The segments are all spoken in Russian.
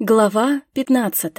Глава 15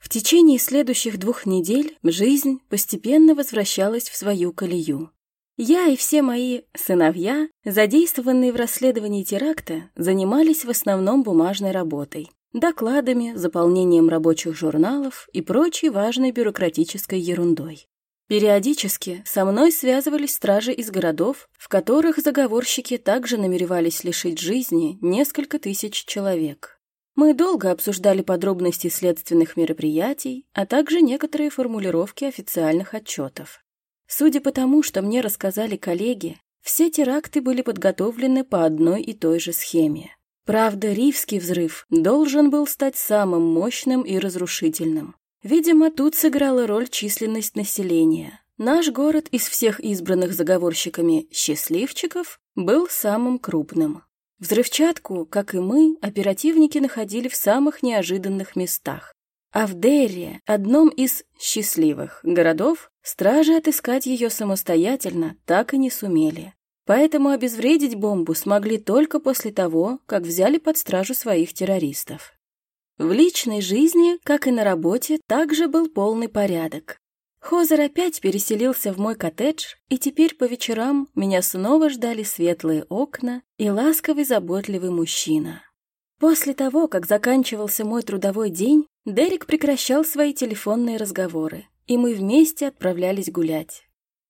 В течение следующих двух недель жизнь постепенно возвращалась в свою колею. Я и все мои сыновья, задействованные в расследовании теракта, занимались в основном бумажной работой, докладами, заполнением рабочих журналов и прочей важной бюрократической ерундой. Периодически со мной связывались стражи из городов, в которых заговорщики также намеревались лишить жизни несколько тысяч человек. Мы долго обсуждали подробности следственных мероприятий, а также некоторые формулировки официальных отчетов. Судя по тому, что мне рассказали коллеги, все теракты были подготовлены по одной и той же схеме. Правда, Ривский взрыв должен был стать самым мощным и разрушительным. Видимо, тут сыграла роль численность населения. Наш город из всех избранных заговорщиками «счастливчиков» был самым крупным. Взрывчатку, как и мы, оперативники находили в самых неожиданных местах. А в Дерре, одном из «счастливых» городов, стражи отыскать ее самостоятельно так и не сумели. Поэтому обезвредить бомбу смогли только после того, как взяли под стражу своих террористов. В личной жизни, как и на работе, также был полный порядок. Хозер опять переселился в мой коттедж, и теперь по вечерам меня снова ждали светлые окна и ласковый заботливый мужчина. После того, как заканчивался мой трудовой день, Дерек прекращал свои телефонные разговоры, и мы вместе отправлялись гулять.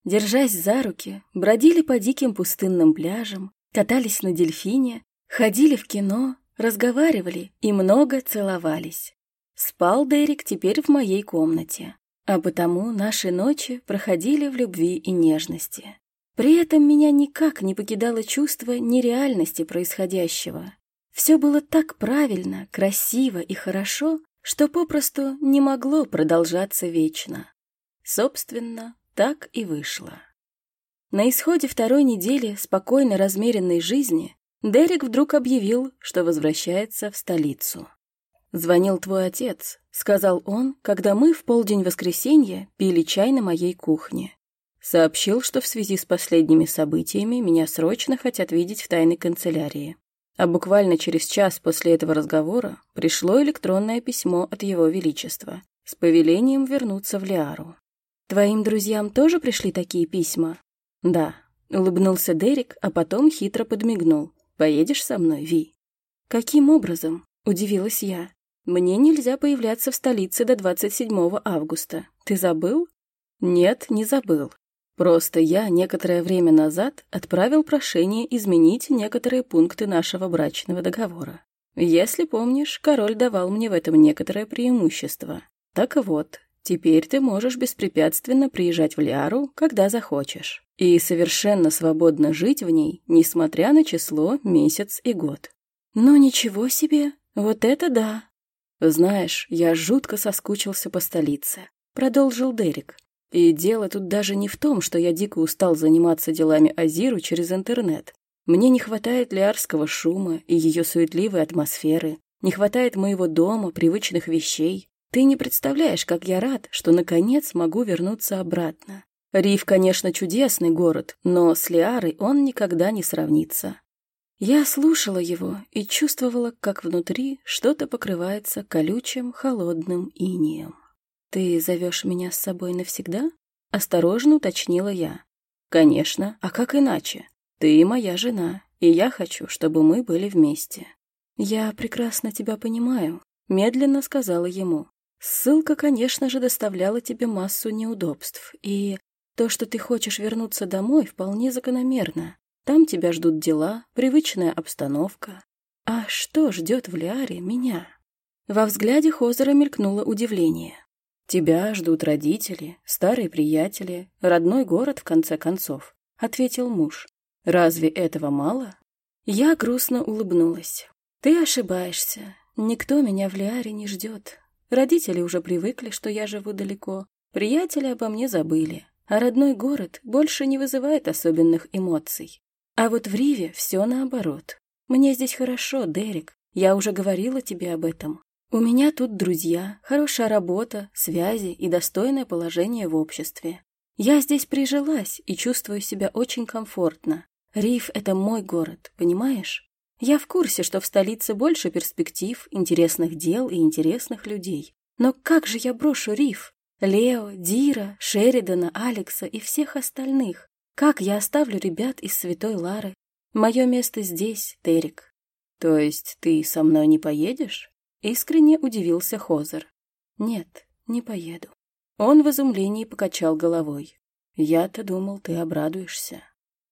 Держась за руки, бродили по диким пустынным пляжам, катались на дельфине, ходили в кино разговаривали и много целовались. Спал Дерек теперь в моей комнате, а потому наши ночи проходили в любви и нежности. При этом меня никак не покидало чувство нереальности происходящего. Все было так правильно, красиво и хорошо, что попросту не могло продолжаться вечно. Собственно, так и вышло. На исходе второй недели спокойно размеренной жизни Дерек вдруг объявил, что возвращается в столицу. «Звонил твой отец», — сказал он, когда мы в полдень воскресенья пили чай на моей кухне. Сообщил, что в связи с последними событиями меня срочно хотят видеть в тайной канцелярии. А буквально через час после этого разговора пришло электронное письмо от Его Величества с повелением вернуться в Лиару. «Твоим друзьям тоже пришли такие письма?» «Да», — улыбнулся Дерек, а потом хитро подмигнул. Поедешь со мной, Ви?» «Каким образом?» – удивилась я. «Мне нельзя появляться в столице до 27 августа. Ты забыл?» «Нет, не забыл. Просто я некоторое время назад отправил прошение изменить некоторые пункты нашего брачного договора. Если помнишь, король давал мне в этом некоторое преимущество. Так вот, теперь ты можешь беспрепятственно приезжать в Лиару, когда захочешь и совершенно свободно жить в ней, несмотря на число, месяц и год. Ну ничего себе, вот это да. Знаешь, я жутко соскучился по столице, продолжил Дерек. И дело тут даже не в том, что я дико устал заниматься делами Азиру через интернет. Мне не хватает лиарского шума и ее суетливой атмосферы, не хватает моего дома, привычных вещей. Ты не представляешь, как я рад, что наконец могу вернуться обратно. Риф, конечно, чудесный город, но с Лиарой он никогда не сравнится. Я слушала его и чувствовала, как внутри что-то покрывается колючим, холодным инием. «Ты зовешь меня с собой навсегда?» — осторожно уточнила я. «Конечно, а как иначе? Ты моя жена, и я хочу, чтобы мы были вместе». «Я прекрасно тебя понимаю», — медленно сказала ему. «Ссылка, конечно же, доставляла тебе массу неудобств, и то, что ты хочешь вернуться домой, вполне закономерно. Там тебя ждут дела, привычная обстановка. А что ждет в Лиаре меня? Во взгляде Хозера мелькнуло удивление. «Тебя ждут родители, старые приятели, родной город, в конце концов», — ответил муж. «Разве этого мало?» Я грустно улыбнулась. «Ты ошибаешься. Никто меня в Лиаре не ждет. Родители уже привыкли, что я живу далеко. Приятели обо мне забыли а родной город больше не вызывает особенных эмоций. А вот в Риве все наоборот. Мне здесь хорошо, Дерек, я уже говорила тебе об этом. У меня тут друзья, хорошая работа, связи и достойное положение в обществе. Я здесь прижилась и чувствую себя очень комфортно. Рив — это мой город, понимаешь? Я в курсе, что в столице больше перспектив, интересных дел и интересных людей. Но как же я брошу Риф? Лео, Дира, Шеридана, Алекса и всех остальных? Как я оставлю ребят из Святой Лары? Мое место здесь, Терик. То есть ты со мной не поедешь? Искренне удивился Хозер. Нет, не поеду. Он в изумлении покачал головой. Я-то думал, ты обрадуешься.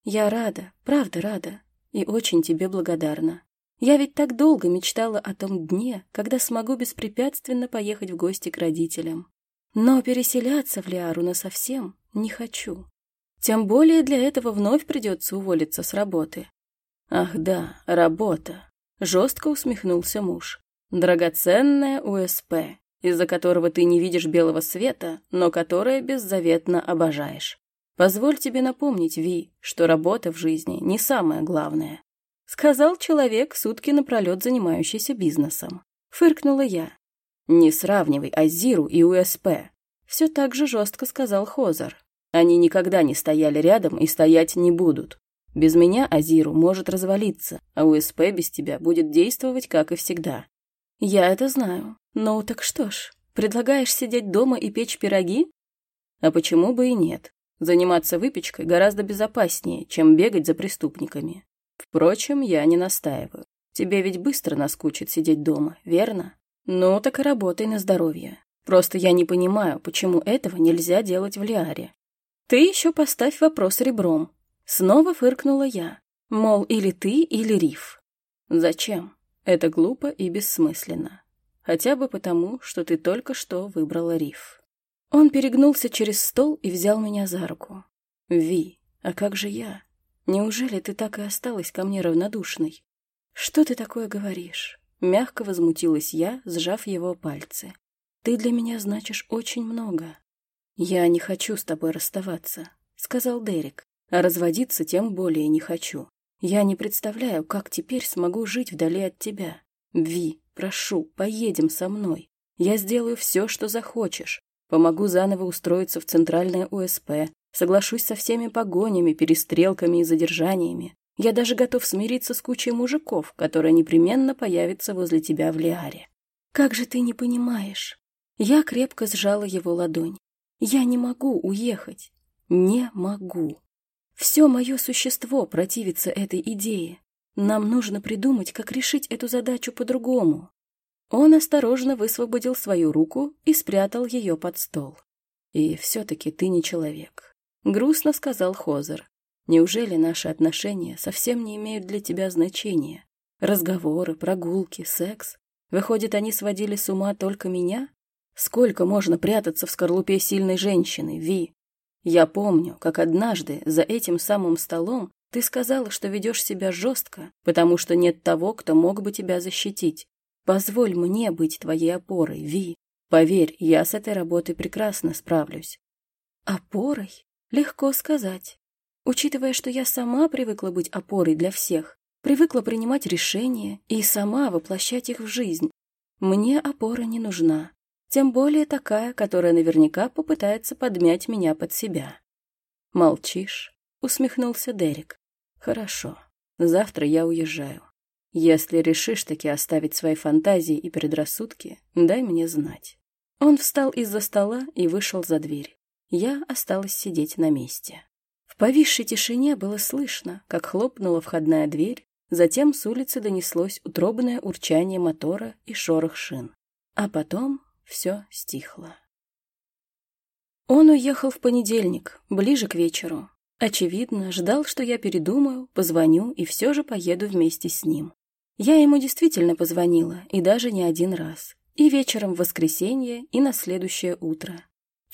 Я рада, правда рада, и очень тебе благодарна. Я ведь так долго мечтала о том дне, когда смогу беспрепятственно поехать в гости к родителям. Но переселяться в Лиару насовсем не хочу. Тем более для этого вновь придется уволиться с работы. Ах да, работа. Жестко усмехнулся муж. Драгоценное УСП, из-за которого ты не видишь белого света, но которое беззаветно обожаешь. Позволь тебе напомнить, Ви, что работа в жизни не самое главное. Сказал человек, сутки напролет занимающийся бизнесом. Фыркнула я. Не сравнивай Азиру и УСП. Все так же жестко сказал Хозар. Они никогда не стояли рядом и стоять не будут. Без меня Азиру может развалиться, а УСП без тебя будет действовать, как и всегда. Я это знаю. Ну так что ж, предлагаешь сидеть дома и печь пироги? А почему бы и нет? Заниматься выпечкой гораздо безопаснее, чем бегать за преступниками. Впрочем, я не настаиваю. Тебе ведь быстро наскучит сидеть дома, верно? Ну, так и работай на здоровье. Просто я не понимаю, почему этого нельзя делать в Лиаре. Ты еще поставь вопрос ребром. Снова фыркнула я. Мол, или ты, или Риф. Зачем? Это глупо и бессмысленно. Хотя бы потому, что ты только что выбрала Риф. Он перегнулся через стол и взял меня за руку. «Ви, а как же я? Неужели ты так и осталась ко мне равнодушной? Что ты такое говоришь? Мягко возмутилась я, сжав его пальцы. Ты для меня значишь очень много. Я не хочу с тобой расставаться, сказал Дерек. А разводиться тем более не хочу. Я не представляю, как теперь смогу жить вдали от тебя. Ви, прошу, поедем со мной. Я сделаю все, что захочешь. Помогу заново устроиться в центральное УСП, Соглашусь со всеми погонями, перестрелками и задержаниями. Я даже готов смириться с кучей мужиков, которые непременно появятся возле тебя в Лиаре. Как же ты не понимаешь? Я крепко сжала его ладонь. Я не могу уехать. Не могу. Все мое существо противится этой идее. Нам нужно придумать, как решить эту задачу по-другому. Он осторожно высвободил свою руку и спрятал ее под стол. И все-таки ты не человек. Грустно сказал Хозер. Неужели наши отношения совсем не имеют для тебя значения? Разговоры, прогулки, секс? Выходит, они сводили с ума только меня? Сколько можно прятаться в скорлупе сильной женщины, Ви? Я помню, как однажды за этим самым столом ты сказала, что ведешь себя жестко, потому что нет того, кто мог бы тебя защитить. Позволь мне быть твоей опорой, Ви. Поверь, я с этой работой прекрасно справлюсь. Опорой? Легко сказать. Учитывая, что я сама привыкла быть опорой для всех, привыкла принимать решения и сама воплощать их в жизнь, мне опора не нужна. Тем более такая, которая наверняка попытается подмять меня под себя. «Молчишь?» — усмехнулся Дерек. «Хорошо. Завтра я уезжаю. Если решишь таки оставить свои фантазии и предрассудки, дай мне знать». Он встал из-за стола и вышел за дверь. Я осталась сидеть на месте. В повисшей тишине было слышно, как хлопнула входная дверь, затем с улицы донеслось утробное урчание мотора и шорох шин. А потом все стихло. Он уехал в понедельник, ближе к вечеру. Очевидно, ждал, что я передумаю, позвоню и все же поеду вместе с ним. Я ему действительно позвонила, и даже не один раз. И вечером в воскресенье, и на следующее утро.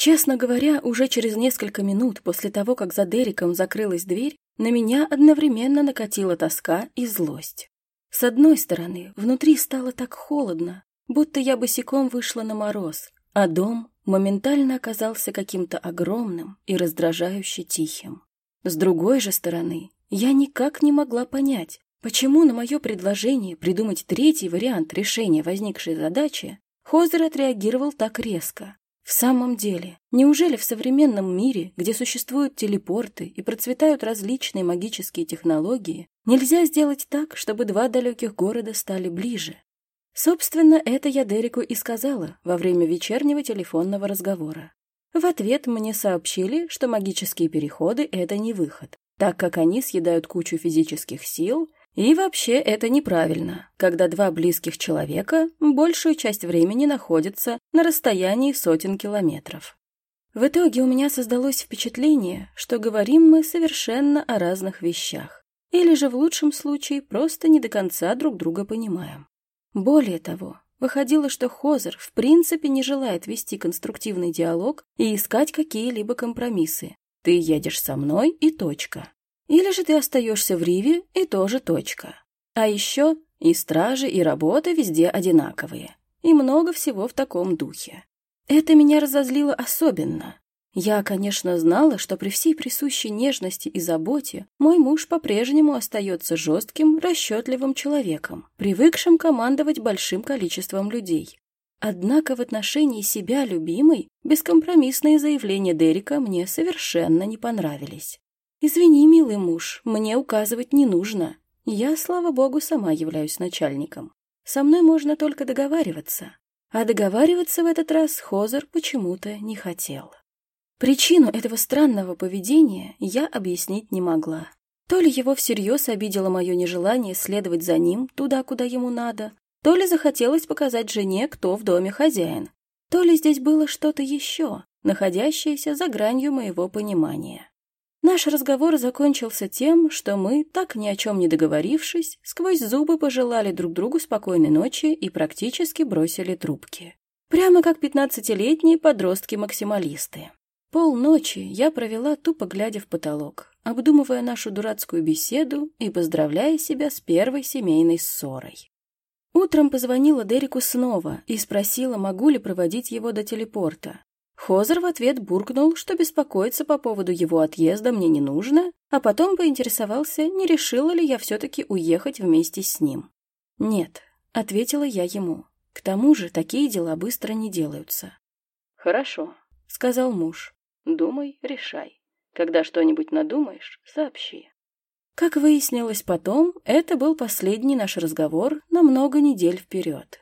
Честно говоря, уже через несколько минут после того, как за Дериком закрылась дверь, на меня одновременно накатила тоска и злость. С одной стороны, внутри стало так холодно, будто я босиком вышла на мороз, а дом моментально оказался каким-то огромным и раздражающе тихим. С другой же стороны, я никак не могла понять, почему на мое предложение придумать третий вариант решения возникшей задачи Хозер отреагировал так резко. В самом деле, неужели в современном мире, где существуют телепорты и процветают различные магические технологии, нельзя сделать так, чтобы два далеких города стали ближе? Собственно, это я Дереку и сказала во время вечернего телефонного разговора. В ответ мне сообщили, что магические переходы — это не выход, так как они съедают кучу физических сил, и вообще это неправильно, когда два близких человека большую часть времени находятся на расстоянии сотен километров. В итоге у меня создалось впечатление, что говорим мы совершенно о разных вещах, или же в лучшем случае просто не до конца друг друга понимаем. Более того, Выходило, что Хозер в принципе не желает вести конструктивный диалог и искать какие-либо компромиссы. Ты едешь со мной и точка. Или же ты остаешься в Риве и тоже точка. А еще и стражи, и работа везде одинаковые. И много всего в таком духе. Это меня разозлило особенно. Я, конечно, знала, что при всей присущей нежности и заботе мой муж по-прежнему остается жестким, расчетливым человеком, привыкшим командовать большим количеством людей. Однако в отношении себя любимой бескомпромиссные заявления Дерека мне совершенно не понравились. «Извини, милый муж, мне указывать не нужно. Я, слава богу, сама являюсь начальником. Со мной можно только договариваться». А договариваться в этот раз Хозер почему-то не хотел. Причину этого странного поведения я объяснить не могла. То ли его всерьез обидело мое нежелание следовать за ним туда, куда ему надо, то ли захотелось показать жене, кто в доме хозяин, то ли здесь было что-то еще, находящееся за гранью моего понимания. Наш разговор закончился тем, что мы, так ни о чем не договорившись, сквозь зубы пожелали друг другу спокойной ночи и практически бросили трубки. Прямо как пятнадцатилетние подростки-максималисты. Полночи я провела тупо глядя в потолок, обдумывая нашу дурацкую беседу и поздравляя себя с первой семейной ссорой. Утром позвонила Дереку снова и спросила, могу ли проводить его до телепорта. Хозер в ответ буркнул, что беспокоиться по поводу его отъезда мне не нужно, а потом поинтересовался, не решила ли я все-таки уехать вместе с ним. «Нет», — ответила я ему. «К тому же такие дела быстро не делаются». «Хорошо», — сказал муж. Думай, решай. Когда что-нибудь надумаешь, сообщи. Как выяснилось потом, это был последний наш разговор на много недель вперед.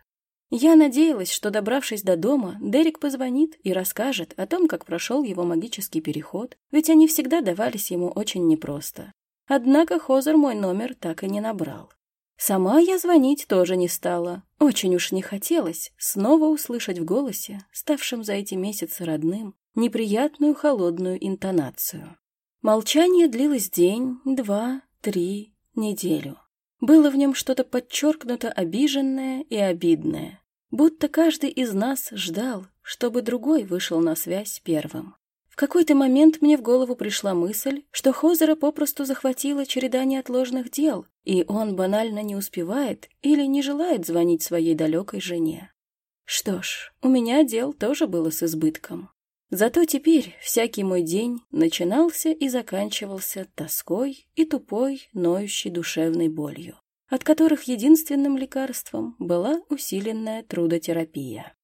Я надеялась, что, добравшись до дома, Дерек позвонит и расскажет о том, как прошел его магический переход, ведь они всегда давались ему очень непросто. Однако Хозер мой номер так и не набрал. Сама я звонить тоже не стала. Очень уж не хотелось снова услышать в голосе, ставшем за эти месяцы родным, неприятную холодную интонацию. Молчание длилось день, два, три, неделю. Было в нем что-то подчеркнуто обиженное и обидное, будто каждый из нас ждал, чтобы другой вышел на связь первым. В какой-то момент мне в голову пришла мысль, что Хозера попросту захватила череда неотложных дел, и он банально не успевает или не желает звонить своей далекой жене. Что ж, у меня дел тоже было с избытком. Зато теперь всякий мой день начинался и заканчивался тоской и тупой, ноющей душевной болью, от которых единственным лекарством была усиленная трудотерапия.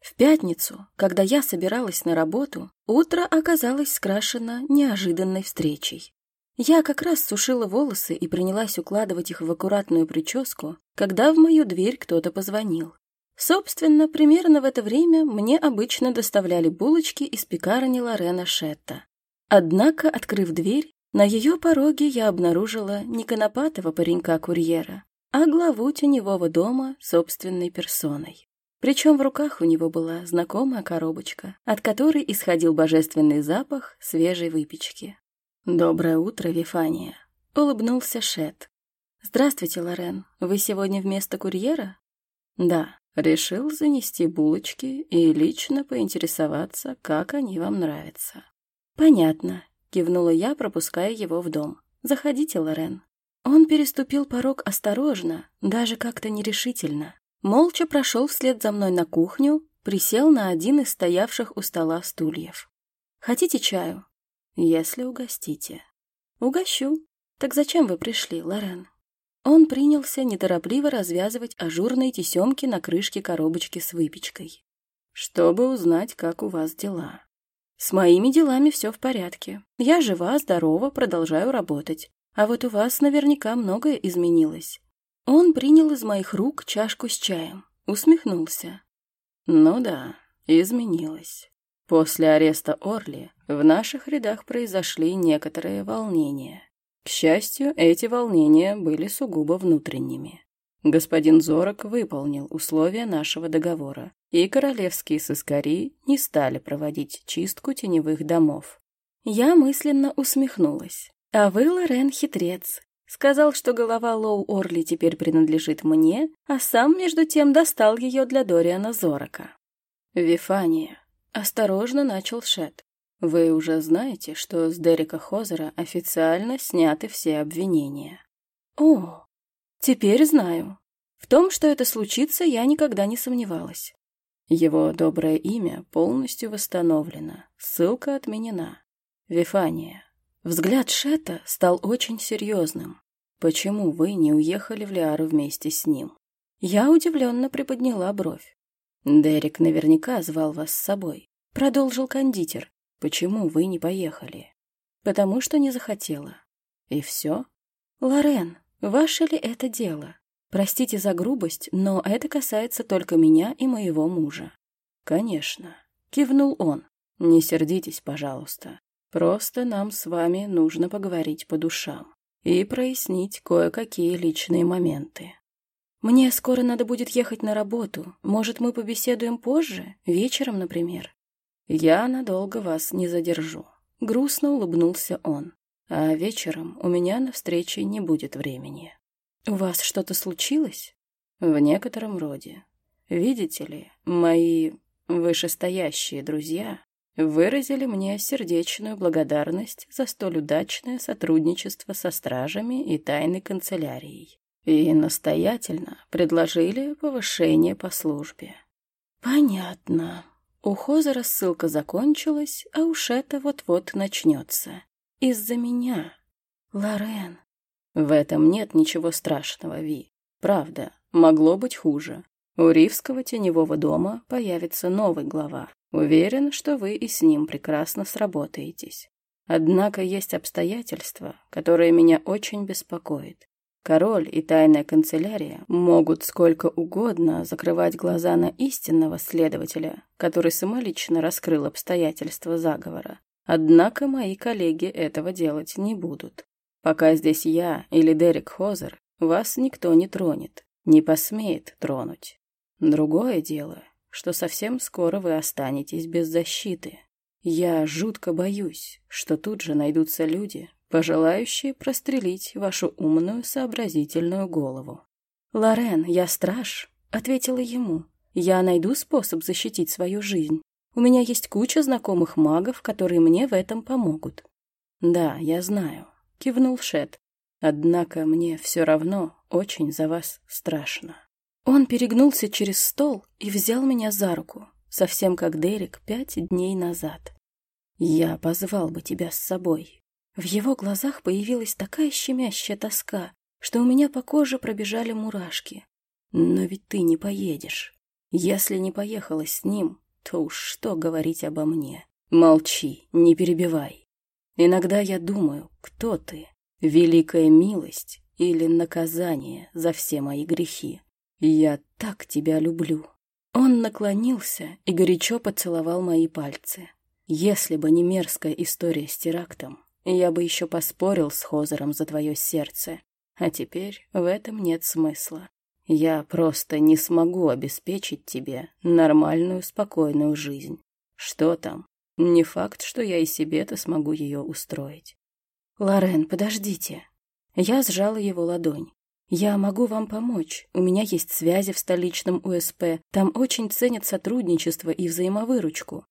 В пятницу, когда я собиралась на работу, утро оказалось скрашено неожиданной встречей. Я как раз сушила волосы и принялась укладывать их в аккуратную прическу, когда в мою дверь кто-то позвонил. Собственно, примерно в это время мне обычно доставляли булочки из пекарни Лорена Шетта. Однако, открыв дверь, на ее пороге я обнаружила не конопатого паренька-курьера, а главу теневого дома собственной персоной. Причем в руках у него была знакомая коробочка, от которой исходил божественный запах свежей выпечки. «Доброе утро, Вифания», — улыбнулся Шет. «Здравствуйте, Лорен. Вы сегодня вместо курьера?» «Да. Решил занести булочки и лично поинтересоваться, как они вам нравятся. «Понятно», — кивнула я, пропуская его в дом. «Заходите, Лорен». Он переступил порог осторожно, даже как-то нерешительно. Молча прошел вслед за мной на кухню, присел на один из стоявших у стола стульев. «Хотите чаю?» «Если угостите». «Угощу. Так зачем вы пришли, Лорен?» Он принялся неторопливо развязывать ажурные тесемки на крышке коробочки с выпечкой. чтобы узнать, как у вас дела. С моими делами все в порядке. Я жива, здорова, продолжаю работать. А вот у вас наверняка многое изменилось. Он принял из моих рук чашку с чаем, усмехнулся. Ну да, изменилось. После ареста Орли в наших рядах произошли некоторые волнения. К счастью, эти волнения были сугубо внутренними. Господин Зорок выполнил условия нашего договора, и королевские сыскари не стали проводить чистку теневых домов. Я мысленно усмехнулась. А вы, Лорен, хитрец. Сказал, что голова Лоу Орли теперь принадлежит мне, а сам, между тем, достал ее для Дориана Зорока. «Вифания», — осторожно начал Шет. «Вы уже знаете, что с Дерека Хозера официально сняты все обвинения?» «О, Теперь знаю. В том, что это случится, я никогда не сомневалась. Его доброе имя полностью восстановлено, ссылка отменена. Вифания. Взгляд Шета стал очень серьезным. Почему вы не уехали в Лиару вместе с ним? Я удивленно приподняла бровь. Дерек наверняка звал вас с собой. Продолжил кондитер. Почему вы не поехали? Потому что не захотела. И все? Лорен, Ваше ли это дело? Простите за грубость, но это касается только меня и моего мужа. Конечно, кивнул он. Не сердитесь, пожалуйста. Просто нам с вами нужно поговорить по душам и прояснить кое-какие личные моменты. Мне скоро надо будет ехать на работу. Может, мы побеседуем позже, вечером, например? Я надолго вас не задержу. Грустно улыбнулся он. А вечером у меня на встрече не будет времени. У вас что-то случилось? В некотором роде. Видите ли, мои вышестоящие друзья выразили мне сердечную благодарность за столь удачное сотрудничество со стражами и тайной канцелярией и настоятельно предложили повышение по службе. Понятно. У Хозера ссылка закончилась, а уж это вот-вот начнется. Из-за меня. Лорен. В этом нет ничего страшного, Ви. Правда, могло быть хуже. У Ривского теневого дома появится новый глава. Уверен, что вы и с ним прекрасно сработаетесь. Однако есть обстоятельства, которые меня очень беспокоят. Король и тайная канцелярия могут сколько угодно закрывать глаза на истинного следователя, который самолично раскрыл обстоятельства заговора. Однако мои коллеги этого делать не будут. Пока здесь я или Дерек Хозер, вас никто не тронет, не посмеет тронуть. Другое дело, что совсем скоро вы останетесь без защиты. Я жутко боюсь, что тут же найдутся люди, пожелающие прострелить вашу умную, сообразительную голову. «Лорен, я страж», — ответила ему. «Я найду способ защитить свою жизнь. У меня есть куча знакомых магов, которые мне в этом помогут. Да, я знаю, кивнул Шет. Однако мне все равно очень за вас страшно. Он перегнулся через стол и взял меня за руку, совсем как Дерек пять дней назад. Я позвал бы тебя с собой. В его глазах появилась такая щемящая тоска, что у меня по коже пробежали мурашки. Но ведь ты не поедешь. Если не поехала с ним, то уж что говорить обо мне. Молчи, не перебивай. Иногда я думаю, кто ты? Великая милость или наказание за все мои грехи? Я так тебя люблю. Он наклонился и горячо поцеловал мои пальцы. Если бы не мерзкая история с терактом, я бы еще поспорил с Хозером за твое сердце. А теперь в этом нет смысла. Я просто не смогу обеспечить тебе нормальную, спокойную жизнь. Что там? Не факт, что я и себе-то смогу ее устроить. Лорен, подождите. Я сжала его ладонь. Я могу вам помочь. У меня есть связи в столичном УСП. Там очень ценят сотрудничество и взаимовыручку.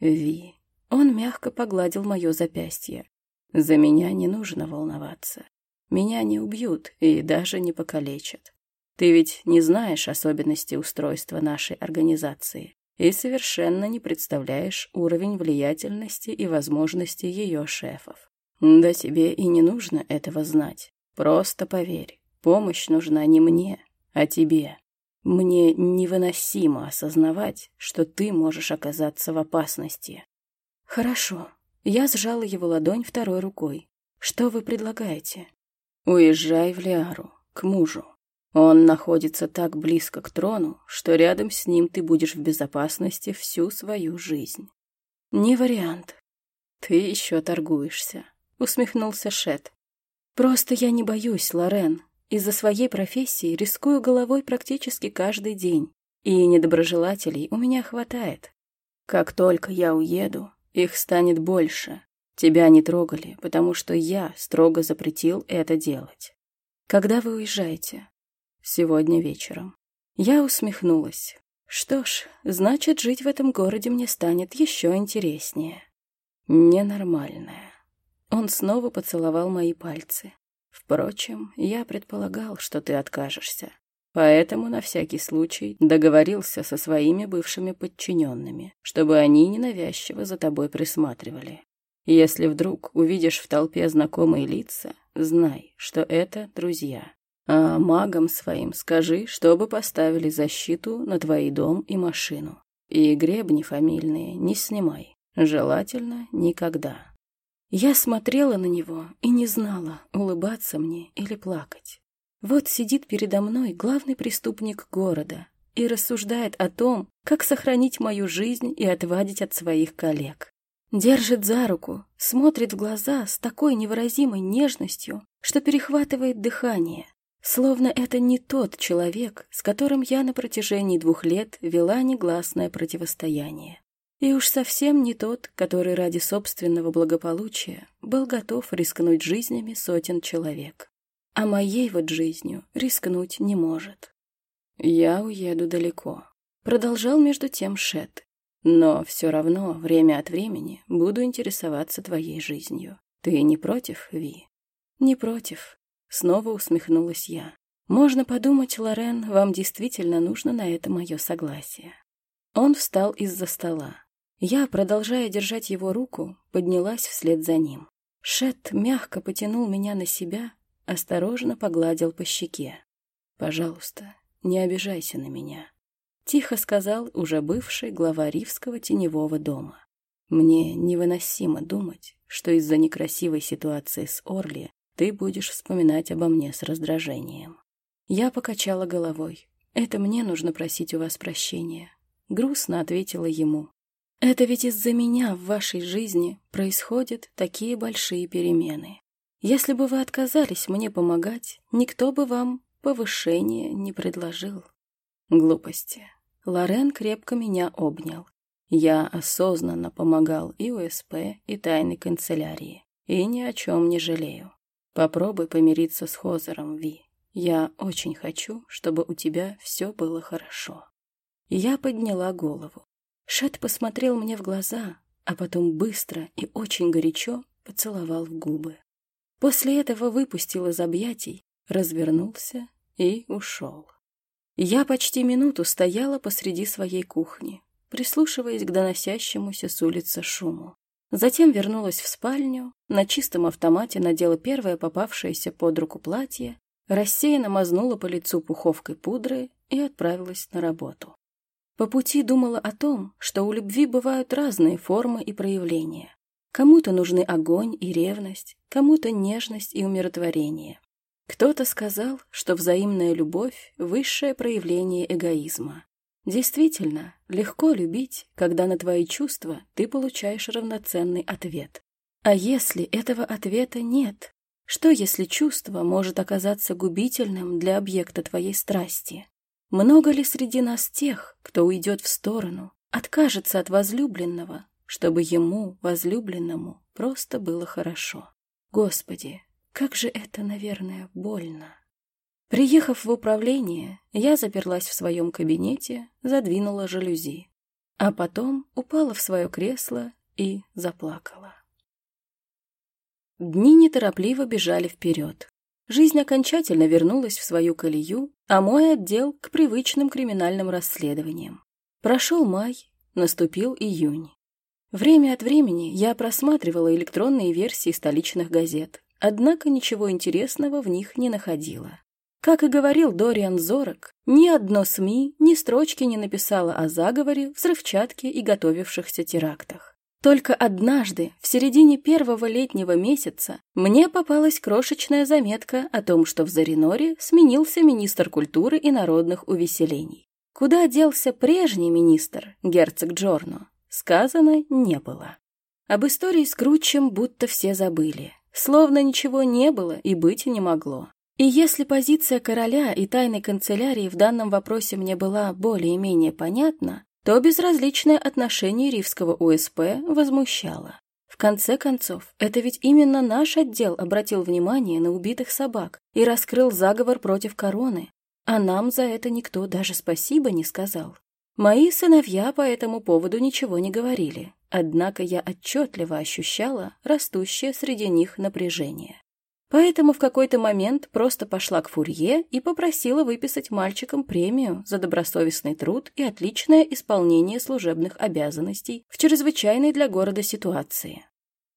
Ви. Он мягко погладил мое запястье. За меня не нужно волноваться. Меня не убьют и даже не покалечат. Ты ведь не знаешь особенности устройства нашей организации и совершенно не представляешь уровень влиятельности и возможности ее шефов. Да тебе и не нужно этого знать. Просто поверь, помощь нужна не мне, а тебе. Мне невыносимо осознавать, что ты можешь оказаться в опасности. Хорошо. Я сжала его ладонь второй рукой. Что вы предлагаете? Уезжай в Лиару, к мужу. Он находится так близко к трону, что рядом с ним ты будешь в безопасности всю свою жизнь. Не вариант. Ты еще торгуешься, усмехнулся Шет. Просто я не боюсь, Лорен. Из-за своей профессии рискую головой практически каждый день, и недоброжелателей у меня хватает. Как только я уеду, их станет больше. Тебя не трогали, потому что я строго запретил это делать. Когда вы уезжаете? Сегодня вечером. Я усмехнулась. Что ж, значит, жить в этом городе мне станет еще интереснее. Ненормальная. Он снова поцеловал мои пальцы. Впрочем, я предполагал, что ты откажешься. Поэтому на всякий случай договорился со своими бывшими подчиненными, чтобы они ненавязчиво за тобой присматривали. Если вдруг увидишь в толпе знакомые лица, знай, что это друзья. А магам своим скажи, чтобы поставили защиту на твой дом и машину. И гребни фамильные не снимай. Желательно никогда. Я смотрела на него и не знала, улыбаться мне или плакать. Вот сидит передо мной главный преступник города и рассуждает о том, как сохранить мою жизнь и отвадить от своих коллег. Держит за руку, смотрит в глаза с такой невыразимой нежностью, что перехватывает дыхание, Словно это не тот человек, с которым я на протяжении двух лет вела негласное противостояние. И уж совсем не тот, который ради собственного благополучия был готов рискнуть жизнями сотен человек. А моей вот жизнью рискнуть не может. «Я уеду далеко», — продолжал между тем Шет. «Но все равно время от времени буду интересоваться твоей жизнью. Ты не против, Ви?» «Не против», Снова усмехнулась я. Можно подумать, Лорен, вам действительно нужно на это мое согласие. Он встал из-за стола. Я, продолжая держать его руку, поднялась вслед за ним. Шет мягко потянул меня на себя, осторожно погладил по щеке. «Пожалуйста, не обижайся на меня», — тихо сказал уже бывший глава Ривского теневого дома. «Мне невыносимо думать, что из-за некрасивой ситуации с Орли ты будешь вспоминать обо мне с раздражением. Я покачала головой. Это мне нужно просить у вас прощения. Грустно ответила ему. Это ведь из-за меня в вашей жизни происходят такие большие перемены. Если бы вы отказались мне помогать, никто бы вам повышения не предложил. Глупости. Лорен крепко меня обнял. Я осознанно помогал и УСП, и тайной канцелярии, и ни о чем не жалею. Попробуй помириться с Хозером, Ви. Я очень хочу, чтобы у тебя все было хорошо. Я подняла голову. Шет посмотрел мне в глаза, а потом быстро и очень горячо поцеловал в губы. После этого выпустил из объятий, развернулся и ушел. Я почти минуту стояла посреди своей кухни, прислушиваясь к доносящемуся с улицы шуму. Затем вернулась в спальню, на чистом автомате надела первое попавшееся под руку платье, рассеянно мазнула по лицу пуховкой пудры и отправилась на работу. По пути думала о том, что у любви бывают разные формы и проявления. Кому-то нужны огонь и ревность, кому-то нежность и умиротворение. Кто-то сказал, что взаимная любовь – высшее проявление эгоизма. Действительно, легко любить, когда на твои чувства ты получаешь равноценный ответ. А если этого ответа нет? Что если чувство может оказаться губительным для объекта твоей страсти? Много ли среди нас тех, кто уйдет в сторону, откажется от возлюбленного, чтобы ему, возлюбленному, просто было хорошо? Господи, как же это, наверное, больно. Приехав в управление, я заперлась в своем кабинете, задвинула жалюзи, а потом упала в свое кресло и заплакала. Дни неторопливо бежали вперед. Жизнь окончательно вернулась в свою колею, а мой отдел к привычным криминальным расследованиям. Прошел май, наступил июнь. Время от времени я просматривала электронные версии столичных газет, однако ничего интересного в них не находила. Как и говорил Дориан Зорок, ни одно СМИ ни строчки не написало о заговоре, взрывчатке и готовившихся терактах. Только однажды, в середине первого летнего месяца, мне попалась крошечная заметка о том, что в Зариноре сменился министр культуры и народных увеселений. Куда делся прежний министр, герцог Джорно, сказано не было. Об истории с Кручем будто все забыли, словно ничего не было и быть не могло. И если позиция короля и тайной канцелярии в данном вопросе мне была более-менее понятна, то безразличное отношение Ривского УСП возмущало. В конце концов, это ведь именно наш отдел обратил внимание на убитых собак и раскрыл заговор против короны, а нам за это никто даже спасибо не сказал. Мои сыновья по этому поводу ничего не говорили, однако я отчетливо ощущала растущее среди них напряжение. Поэтому в какой-то момент просто пошла к Фурье и попросила выписать мальчикам премию за добросовестный труд и отличное исполнение служебных обязанностей в чрезвычайной для города ситуации.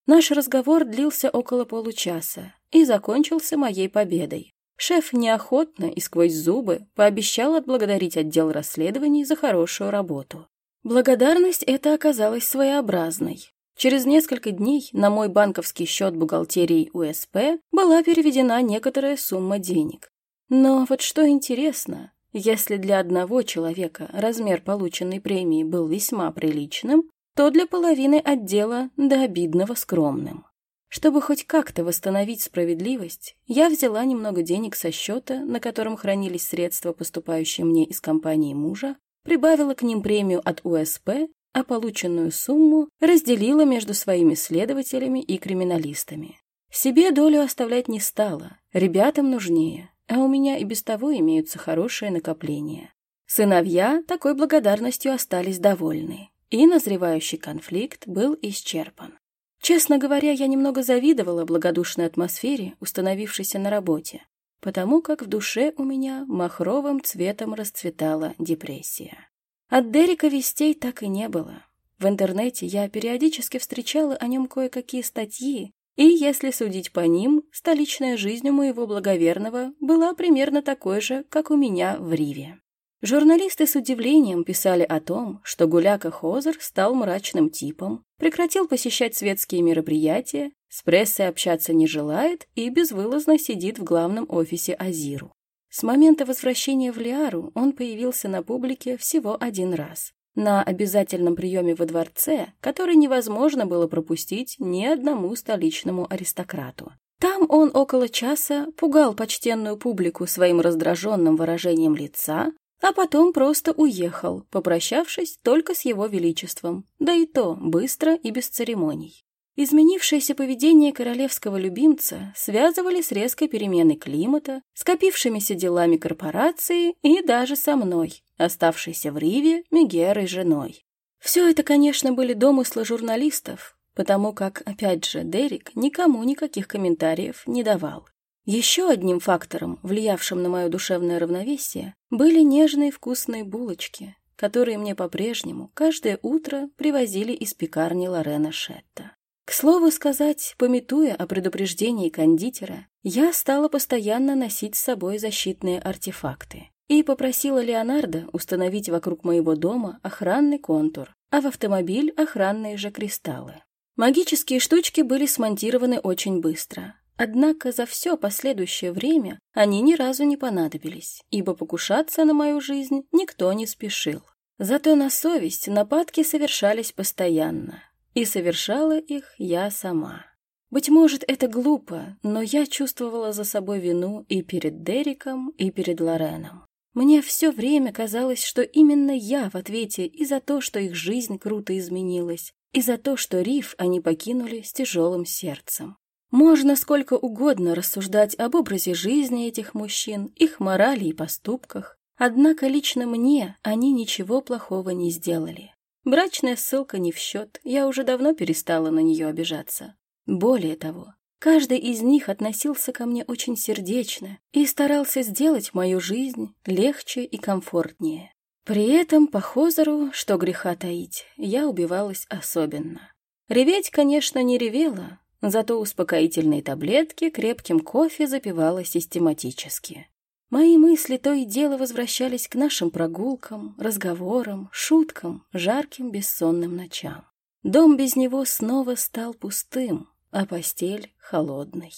Наш разговор длился около получаса и закончился моей победой. Шеф неохотно и сквозь зубы пообещал отблагодарить отдел расследований за хорошую работу. Благодарность эта оказалась своеобразной. Через несколько дней на мой банковский счет бухгалтерии УСП была переведена некоторая сумма денег. Но вот что интересно, если для одного человека размер полученной премии был весьма приличным, то для половины отдела до обидного скромным. Чтобы хоть как-то восстановить справедливость, я взяла немного денег со счета, на котором хранились средства, поступающие мне из компании мужа, прибавила к ним премию от УСП а полученную сумму разделила между своими следователями и криминалистами. Себе долю оставлять не стала, ребятам нужнее, а у меня и без того имеются хорошие накопления. Сыновья такой благодарностью остались довольны, и назревающий конфликт был исчерпан. Честно говоря, я немного завидовала благодушной атмосфере, установившейся на работе, потому как в душе у меня махровым цветом расцветала депрессия. От Дерека вестей так и не было. В интернете я периодически встречала о нем кое-какие статьи, и, если судить по ним, столичная жизнь у моего благоверного была примерно такой же, как у меня в Риве. Журналисты с удивлением писали о том, что Гуляка Хозер стал мрачным типом, прекратил посещать светские мероприятия, с прессой общаться не желает и безвылазно сидит в главном офисе Азиру. С момента возвращения в Лиару он появился на публике всего один раз. На обязательном приеме во дворце, который невозможно было пропустить ни одному столичному аристократу. Там он около часа пугал почтенную публику своим раздраженным выражением лица, а потом просто уехал, попрощавшись только с его величеством, да и то быстро и без церемоний. Изменившееся поведение королевского любимца связывали с резкой переменой климата, скопившимися делами корпорации и даже со мной, оставшейся в Риве Мегерой женой. Все это, конечно, были домыслы журналистов, потому как, опять же, Дерек никому никаких комментариев не давал. Еще одним фактором, влиявшим на мое душевное равновесие, были нежные вкусные булочки, которые мне по-прежнему каждое утро привозили из пекарни Лорена Шетта. К слову сказать, пометуя о предупреждении кондитера, я стала постоянно носить с собой защитные артефакты и попросила Леонардо установить вокруг моего дома охранный контур, а в автомобиль охранные же кристаллы. Магические штучки были смонтированы очень быстро, однако за все последующее время они ни разу не понадобились, ибо покушаться на мою жизнь никто не спешил. Зато на совесть нападки совершались постоянно, и совершала их я сама. Быть может, это глупо, но я чувствовала за собой вину и перед Дериком, и перед Лореном. Мне все время казалось, что именно я в ответе и за то, что их жизнь круто изменилась, и за то, что Риф они покинули с тяжелым сердцем. Можно сколько угодно рассуждать об образе жизни этих мужчин, их морали и поступках, однако лично мне они ничего плохого не сделали. Брачная ссылка не в счет, я уже давно перестала на нее обижаться. Более того, каждый из них относился ко мне очень сердечно и старался сделать мою жизнь легче и комфортнее. При этом по Хозеру, что греха таить, я убивалась особенно. Реветь, конечно, не ревела, зато успокоительные таблетки крепким кофе запивала систематически. Мои мысли то и дело возвращались к нашим прогулкам, разговорам, шуткам, жарким бессонным ночам. Дом без него снова стал пустым, а постель — холодной.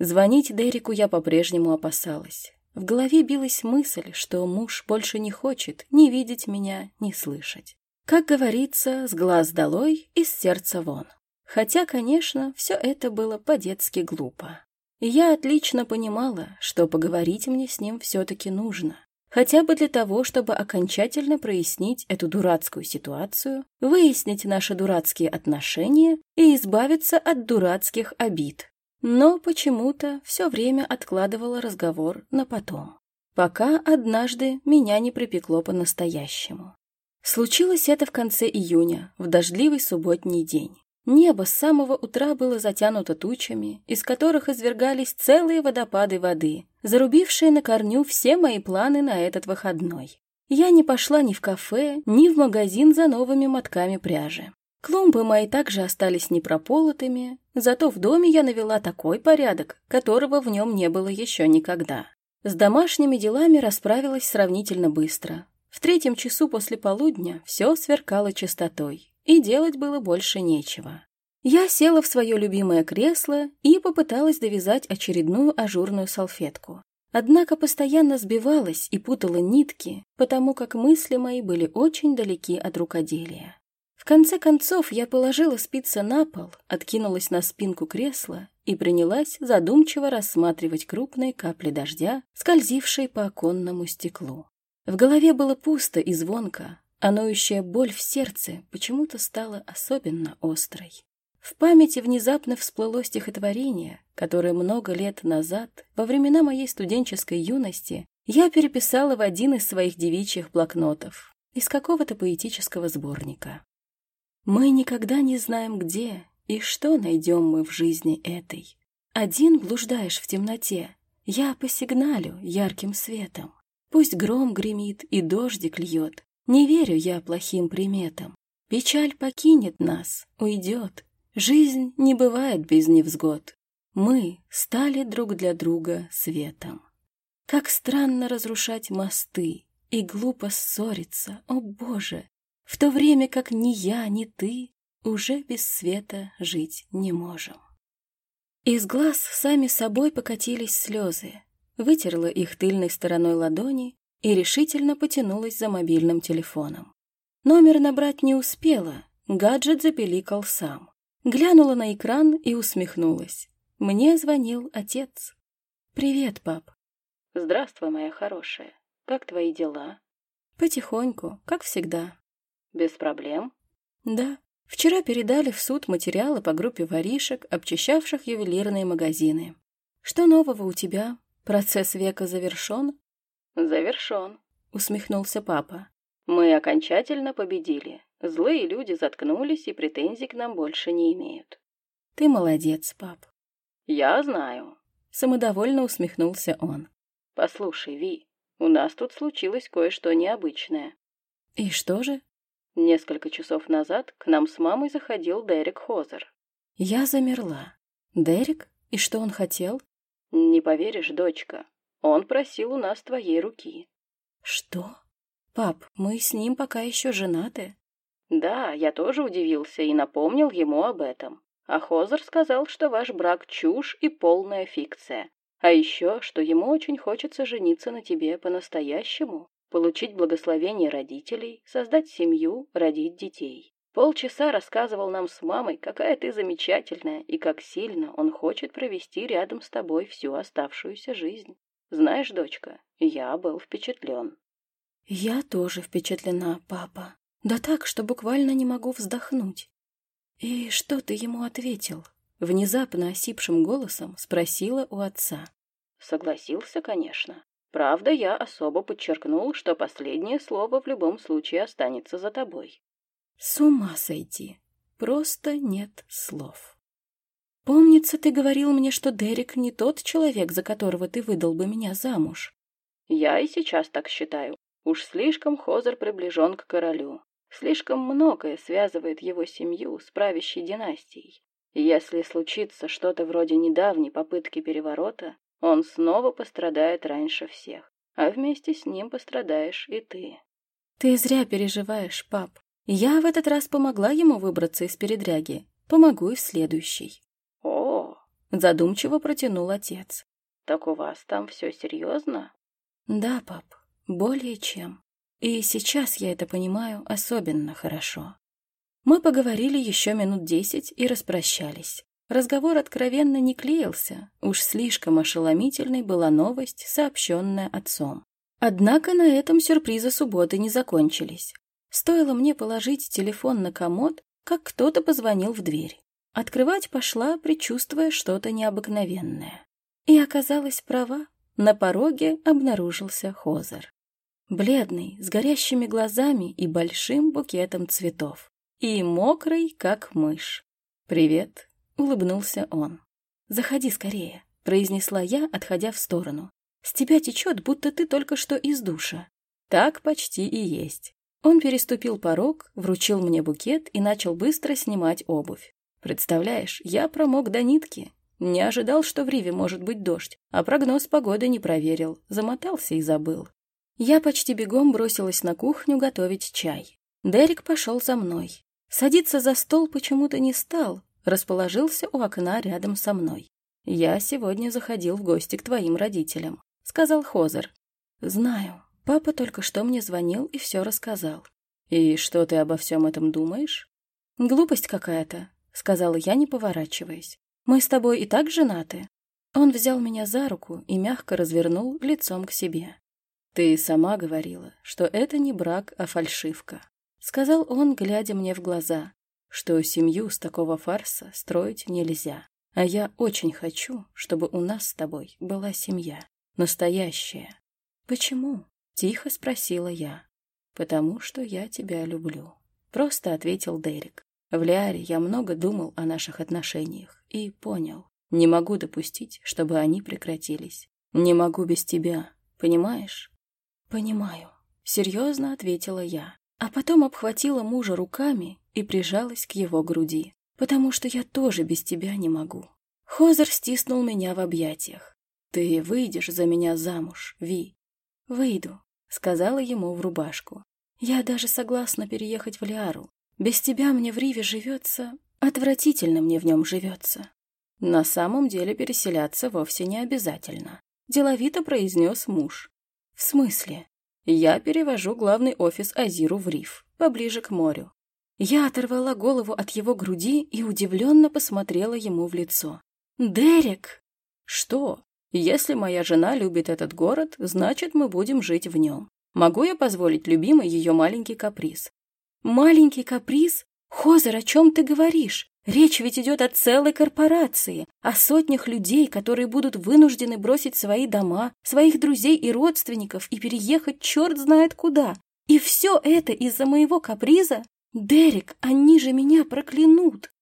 Звонить Дереку я по-прежнему опасалась. В голове билась мысль, что муж больше не хочет ни видеть меня, ни слышать. Как говорится, с глаз долой, из сердца вон. Хотя, конечно, все это было по-детски глупо. И я отлично понимала, что поговорить мне с ним все-таки нужно. Хотя бы для того, чтобы окончательно прояснить эту дурацкую ситуацию, выяснить наши дурацкие отношения и избавиться от дурацких обид, но почему-то все время откладывала разговор на потом, пока однажды меня не припекло по-настоящему. Случилось это в конце июня, в дождливый субботний день. Небо с самого утра было затянуто тучами, из которых извергались целые водопады воды, зарубившие на корню все мои планы на этот выходной. Я не пошла ни в кафе, ни в магазин за новыми мотками пряжи. Клумбы мои также остались непрополотыми, зато в доме я навела такой порядок, которого в нем не было еще никогда. С домашними делами расправилась сравнительно быстро. В третьем часу после полудня все сверкало чистотой, и делать было больше нечего. Я села в свое любимое кресло и попыталась довязать очередную ажурную салфетку. Однако постоянно сбивалась и путала нитки, потому как мысли мои были очень далеки от рукоделия. В конце концов я положила спицы на пол, откинулась на спинку кресла и принялась задумчиво рассматривать крупные капли дождя, скользившие по оконному стеклу. В голове было пусто и звонко, а ноющая боль в сердце почему-то стала особенно острой. В памяти внезапно всплыло стихотворение, которое много лет назад, во времена моей студенческой юности, я переписала в один из своих девичьих блокнотов из какого-то поэтического сборника. Мы никогда не знаем, где и что найдем мы в жизни этой. Один блуждаешь в темноте, я посигналю ярким светом. Пусть гром гремит и дождик льет, не верю я плохим приметам. Печаль покинет нас, уйдет. Жизнь не бывает без невзгод. Мы стали друг для друга светом. Как странно разрушать мосты и глупо ссориться, о боже, в то время как ни я, ни ты уже без света жить не можем. Из глаз сами собой покатились слезы, вытерла их тыльной стороной ладони и решительно потянулась за мобильным телефоном. Номер набрать не успела, гаджет запеликал сам. Глянула на экран и усмехнулась. Мне звонил отец. «Привет, пап». «Здравствуй, моя хорошая. Как твои дела?» «Потихоньку, как всегда». Без проблем? Да. Вчера передали в суд материалы по группе воришек, обчищавших ювелирные магазины. Что нового у тебя? Процесс века завершен? Завершен, усмехнулся папа. Мы окончательно победили. Злые люди заткнулись и претензий к нам больше не имеют. Ты молодец, пап. Я знаю. Самодовольно усмехнулся он. Послушай, Ви, у нас тут случилось кое-что необычное. И что же? Несколько часов назад к нам с мамой заходил Дерек Хозер. Я замерла. Дерек? И что он хотел? Не поверишь, дочка. Он просил у нас твоей руки. Что? Пап, мы с ним пока еще женаты. Да, я тоже удивился и напомнил ему об этом. А Хозер сказал, что ваш брак чушь и полная фикция. А еще, что ему очень хочется жениться на тебе по-настоящему получить благословение родителей, создать семью, родить детей. Полчаса рассказывал нам с мамой, какая ты замечательная и как сильно он хочет провести рядом с тобой всю оставшуюся жизнь. Знаешь, дочка, я был впечатлен. Я тоже впечатлена, папа. Да так, что буквально не могу вздохнуть. И что ты ему ответил? Внезапно осипшим голосом спросила у отца. Согласился, конечно. Правда, я особо подчеркнул, что последнее слово в любом случае останется за тобой. С ума сойти. Просто нет слов. Помнится, ты говорил мне, что Дерек не тот человек, за которого ты выдал бы меня замуж. Я и сейчас так считаю. Уж слишком Хозер приближен к королю. Слишком многое связывает его семью с правящей династией. Если случится что-то вроде недавней попытки переворота, он снова пострадает раньше всех, а вместе с ним пострадаешь и ты. Ты зря переживаешь, пап. Я в этот раз помогла ему выбраться из передряги. Помогу и в следующий. Задумчиво протянул отец. Так у вас там все серьезно? Да, пап, более чем. И сейчас я это понимаю особенно хорошо. Мы поговорили еще минут десять и распрощались. Разговор откровенно не клеился, уж слишком ошеломительной была новость, сообщенная отцом. Однако на этом сюрпризы субботы не закончились. Стоило мне положить телефон на комод, как кто-то позвонил в дверь. Открывать пошла, предчувствуя что-то необыкновенное. И оказалась права. На пороге обнаружился Хозер. Бледный, с горящими глазами и большим букетом цветов. И мокрый, как мышь. «Привет», — улыбнулся он. «Заходи скорее», — произнесла я, отходя в сторону. «С тебя течет, будто ты только что из душа». Так почти и есть. Он переступил порог, вручил мне букет и начал быстро снимать обувь. Представляешь, я промок до нитки. Не ожидал, что в Риве может быть дождь, а прогноз погоды не проверил, замотался и забыл. Я почти бегом бросилась на кухню готовить чай. Дерек пошел за мной. Садиться за стол почему-то не стал, расположился у окна рядом со мной. «Я сегодня заходил в гости к твоим родителям», — сказал Хозер. «Знаю. Папа только что мне звонил и все рассказал». «И что ты обо всем этом думаешь?» «Глупость какая-то», — сказала я, не поворачиваясь. Мы с тобой и так женаты?» Он взял меня за руку и мягко развернул лицом к себе. «Ты сама говорила, что это не брак, а фальшивка», — сказал он, глядя мне в глаза, что семью с такого фарса строить нельзя. А я очень хочу, чтобы у нас с тобой была семья. Настоящая. «Почему?» — тихо спросила я. «Потому что я тебя люблю», — просто ответил Дерек. В Лиаре я много думал о наших отношениях и понял. Не могу допустить, чтобы они прекратились. Не могу без тебя, понимаешь? Понимаю, серьезно ответила я. А потом обхватила мужа руками и прижалась к его груди. Потому что я тоже без тебя не могу. Хозер стиснул меня в объятиях. «Ты выйдешь за меня замуж, Ви?» «Выйду», — сказала ему в рубашку. «Я даже согласна переехать в Лиару. Без тебя мне в Риве живется Отвратительно мне в нем живется. На самом деле переселяться вовсе не обязательно. Деловито произнес муж. В смысле? Я перевожу главный офис Азиру в Риф, поближе к морю. Я оторвала голову от его груди и удивленно посмотрела ему в лицо. «Дерек!» «Что? Если моя жена любит этот город, значит, мы будем жить в нем. Могу я позволить любимой ее маленький каприз?» «Маленький каприз? «Хозер, о чем ты говоришь? Речь ведь идет о целой корпорации, о сотнях людей, которые будут вынуждены бросить свои дома, своих друзей и родственников и переехать черт знает куда. И все это из-за моего каприза? Дерек, они же меня проклянут!»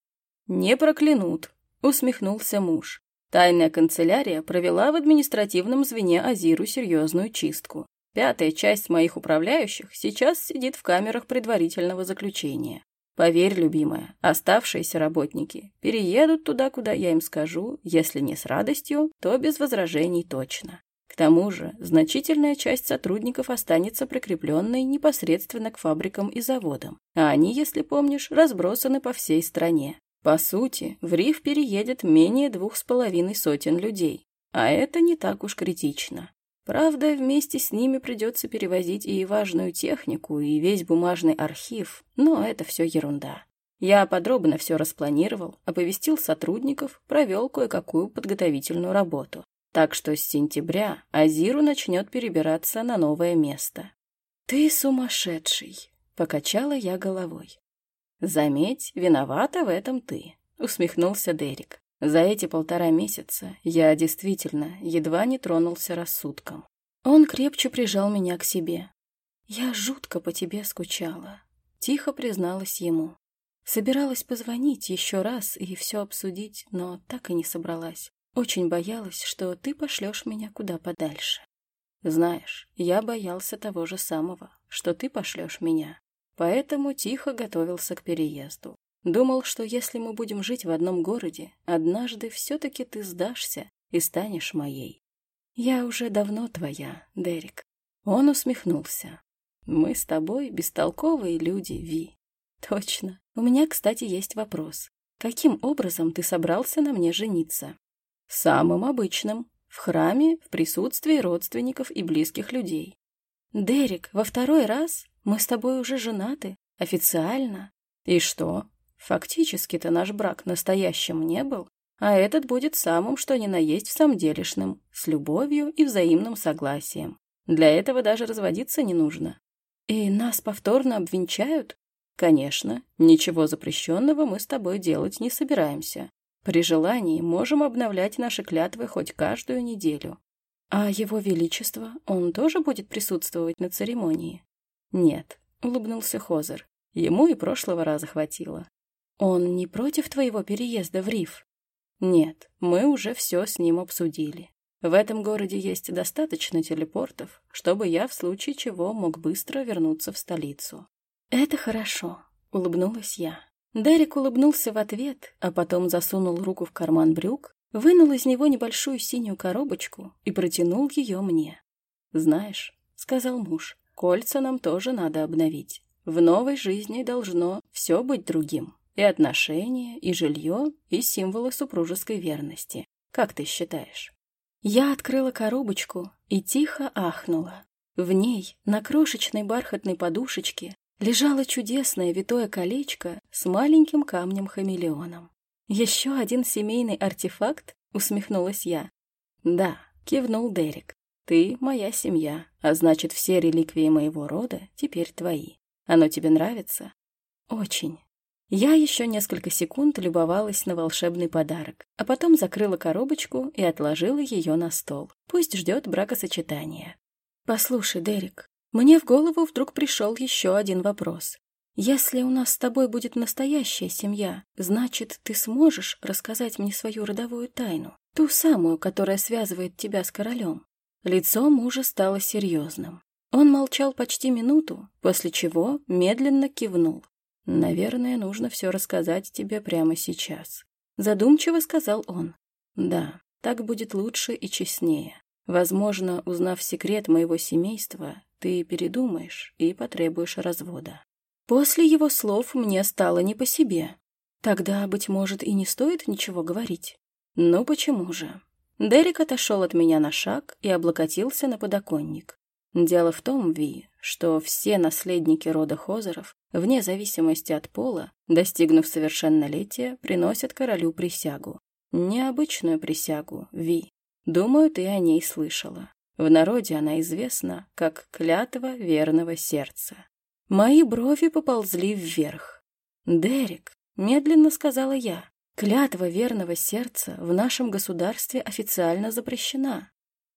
«Не проклянут», — усмехнулся муж. Тайная канцелярия провела в административном звене Азиру серьезную чистку. Пятая часть моих управляющих сейчас сидит в камерах предварительного заключения. Поверь, любимая, оставшиеся работники переедут туда, куда я им скажу, если не с радостью, то без возражений точно. К тому же, значительная часть сотрудников останется прикрепленной непосредственно к фабрикам и заводам, а они, если помнишь, разбросаны по всей стране. По сути, в Риф переедет менее двух с половиной сотен людей, а это не так уж критично. Правда, вместе с ними придется перевозить и важную технику, и весь бумажный архив, но это все ерунда. Я подробно все распланировал, оповестил сотрудников, провел кое-какую подготовительную работу. Так что с сентября Азиру начнет перебираться на новое место. «Ты сумасшедший!» — покачала я головой. «Заметь, виновата в этом ты», — усмехнулся Дерек. За эти полтора месяца я действительно едва не тронулся рассудком. Он крепче прижал меня к себе. «Я жутко по тебе скучала», — тихо призналась ему. Собиралась позвонить еще раз и все обсудить, но так и не собралась. Очень боялась, что ты пошлешь меня куда подальше. Знаешь, я боялся того же самого, что ты пошлешь меня. Поэтому тихо готовился к переезду. Думал, что если мы будем жить в одном городе, однажды все-таки ты сдашься и станешь моей. Я уже давно твоя, Дерек. Он усмехнулся. Мы с тобой бестолковые люди, Ви. Точно. У меня, кстати, есть вопрос. Каким образом ты собрался на мне жениться? Самым обычным. В храме, в присутствии родственников и близких людей. Дерек, во второй раз мы с тобой уже женаты. Официально. И что? Фактически-то наш брак настоящим не был, а этот будет самым, что ни на есть в самом делешным, с любовью и взаимным согласием. Для этого даже разводиться не нужно. И нас повторно обвенчают? Конечно, ничего запрещенного мы с тобой делать не собираемся. При желании можем обновлять наши клятвы хоть каждую неделю. А его величество, он тоже будет присутствовать на церемонии? Нет, улыбнулся Хозер. Ему и прошлого раза хватило. Он не против твоего переезда в Риф? Нет, мы уже все с ним обсудили. В этом городе есть достаточно телепортов, чтобы я в случае чего мог быстро вернуться в столицу. Это хорошо, улыбнулась я. Дерек улыбнулся в ответ, а потом засунул руку в карман брюк, вынул из него небольшую синюю коробочку и протянул ее мне. «Знаешь», — сказал муж, — «кольца нам тоже надо обновить. В новой жизни должно все быть другим. И отношения, и жилье, и символы супружеской верности. Как ты считаешь? Я открыла коробочку и тихо ахнула. В ней, на крошечной бархатной подушечке, лежало чудесное витое колечко с маленьким камнем-хамелеоном. «Еще один семейный артефакт?» — усмехнулась я. «Да», — кивнул Дерек. «Ты моя семья, а значит, все реликвии моего рода теперь твои. Оно тебе нравится?» «Очень», я еще несколько секунд любовалась на волшебный подарок, а потом закрыла коробочку и отложила ее на стол. Пусть ждет бракосочетания. «Послушай, Дерек, мне в голову вдруг пришел еще один вопрос. Если у нас с тобой будет настоящая семья, значит, ты сможешь рассказать мне свою родовую тайну, ту самую, которая связывает тебя с королем?» Лицо мужа стало серьезным. Он молчал почти минуту, после чего медленно кивнул. «Наверное, нужно все рассказать тебе прямо сейчас», — задумчиво сказал он. «Да, так будет лучше и честнее. Возможно, узнав секрет моего семейства, ты передумаешь и потребуешь развода». После его слов мне стало не по себе. Тогда, быть может, и не стоит ничего говорить. Ну почему же? Дерек отошел от меня на шаг и облокотился на подоконник. Дело в том, Ви, что все наследники рода Хозеров вне зависимости от пола, достигнув совершеннолетия, приносят королю присягу. Необычную присягу, Ви. Думаю, ты о ней слышала. В народе она известна как клятва верного сердца. Мои брови поползли вверх. «Дерек», — медленно сказала я, — «клятва верного сердца в нашем государстве официально запрещена».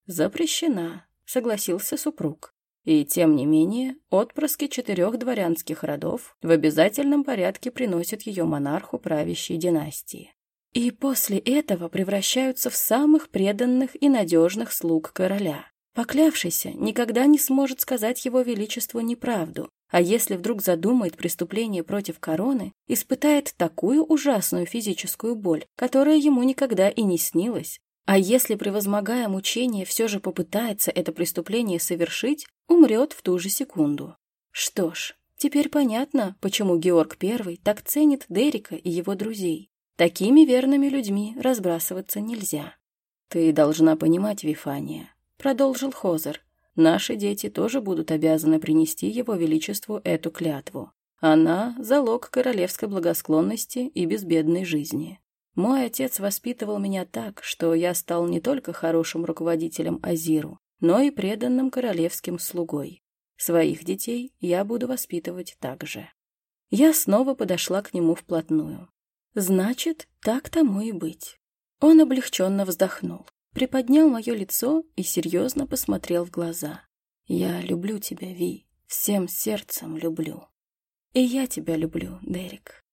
«Запрещена», — согласился супруг. И тем не менее, отпрыски четырех дворянских родов в обязательном порядке приносят ее монарху правящей династии. И после этого превращаются в самых преданных и надежных слуг короля. Поклявшийся никогда не сможет сказать его величеству неправду, а если вдруг задумает преступление против короны, испытает такую ужасную физическую боль, которая ему никогда и не снилась, а если, превозмогая мучение, все же попытается это преступление совершить, умрет в ту же секунду. Что ж, теперь понятно, почему Георг I так ценит Дерека и его друзей. Такими верными людьми разбрасываться нельзя. «Ты должна понимать, Вифания», — продолжил Хозер, «наши дети тоже будут обязаны принести его величеству эту клятву. Она — залог королевской благосклонности и безбедной жизни. Мой отец воспитывал меня так, что я стал не только хорошим руководителем Азиру, но и преданным королевским слугой. Своих детей я буду воспитывать так же. Я снова подошла к нему вплотную. Значит, так тому и быть. Он облегченно вздохнул, приподнял мое лицо и серьезно посмотрел в глаза. «Я люблю тебя, Ви, всем сердцем люблю. И я тебя люблю, Дерек».